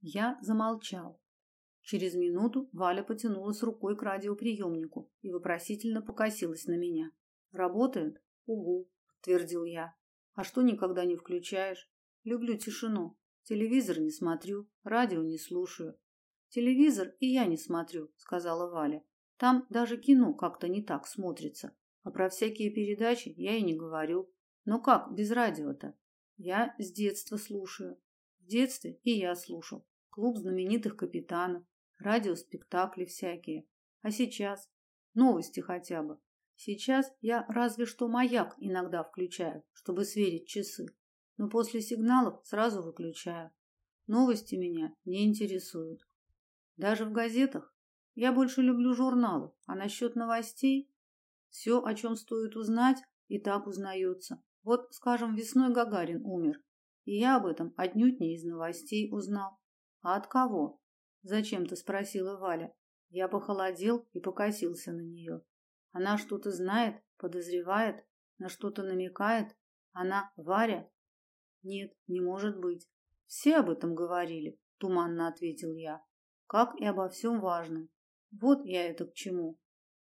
Я замолчал. Через минуту Валя потянулась рукой к радиоприемнику и вопросительно покосилась на меня. Работает? Угу, твердил я. А что никогда не включаешь? Люблю тишину. Телевизор не смотрю, радио не слушаю. Телевизор и я не смотрю, сказала Валя. Там даже кино как-то не так смотрится. А про всякие передачи я и не говорю. Но как без радио-то? Я с детства слушаю. В детстве и я слушал. Клуб знаменитых капитанов, радиоспектакли всякие. А сейчас новости хотя бы. Сейчас я разве что маяк иногда включаю, чтобы сверить часы. Но после сигналов сразу выключаю. Новости меня не интересуют. Даже в газетах я больше люблю журналы, а насчет новостей все, о чем стоит узнать, и так узнается. Вот, скажем, весной Гагарин умер, и я об этом отнюдь не из новостей узнал. А от кого? Зачем-то спросила Валя. Я похолодел и покосился на нее. Она что-то знает, подозревает, на что-то намекает. Она Варя? Нет, не может быть. Все об этом говорили, туманно ответил я. Как и обо всем важном. Вот я это к чему.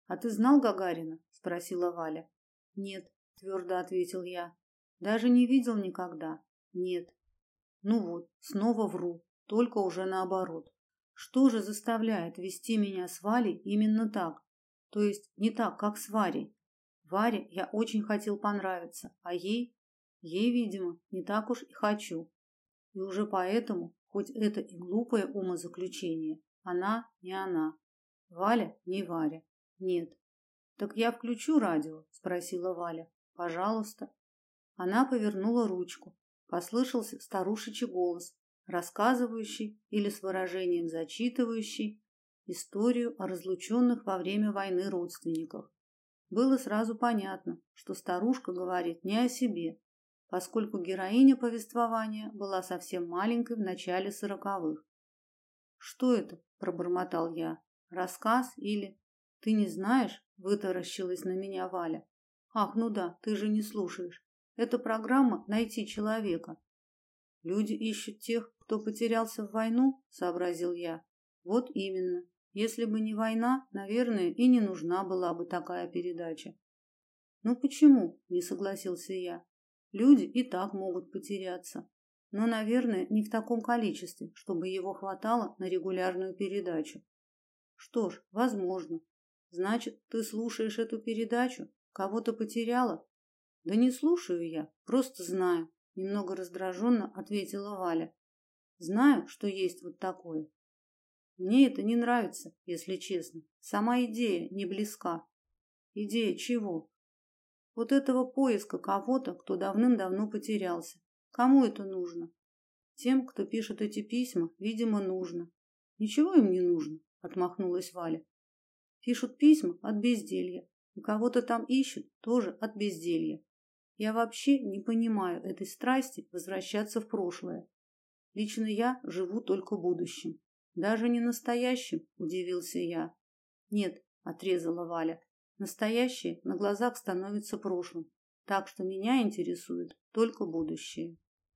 А ты знал Гагарина? спросила Валя. Нет, твердо ответил я. Даже не видел никогда. Нет. Ну вот, снова вру, только уже наоборот. Что же заставляет вести меня с Валей именно так? То есть не так, как с Варей. Варе я очень хотел понравиться, а ей, ей, видимо, не так уж и хочу. И уже поэтому, хоть это и глупое умозаключение, она не она. Валя не Варя. Нет. Так я включу радио, спросила Валя. Пожалуйста. Она повернула ручку. Послышался старушечий голос, рассказывающий или с выражением зачитывающий историю о разлученных во время войны родственниках. Было сразу понятно, что старушка говорит не о себе, поскольку героиня повествования была совсем маленькой в начале сороковых. Что это? пробормотал я. Рассказ или ты не знаешь? вытаращилась на меня Валя. Ах, ну да, ты же не слушаешь. Это программа Найти человека. Люди ищут тех, кто потерялся в войну, сообразил я. Вот именно. Если бы не война, наверное, и не нужна была бы такая передача. Ну почему? не согласился я. Люди и так могут потеряться, но, наверное, не в таком количестве, чтобы его хватало на регулярную передачу. Что ж, возможно. Значит, ты слушаешь эту передачу? Кого-то потеряла? Да не слушаю я, просто знаю, немного раздраженно ответила Валя. Знаю, что есть вот такое. Мне это не нравится, если честно. Сама идея не близка. Идея чего? Вот этого поиска кого-то, кто давным-давно потерялся. Кому это нужно? Тем, кто пишет эти письма, видимо, нужно. Ничего им не нужно, отмахнулась Валя. Пишут письма от безделья, и кого-то там ищут тоже от безделья. Я вообще не понимаю этой страсти возвращаться в прошлое. Лично я живу только будущим. Даже не настоящим, удивился я. Нет, отрезала Валя. Настоящее на глазах становится прошлым, так что меня интересует только будущее.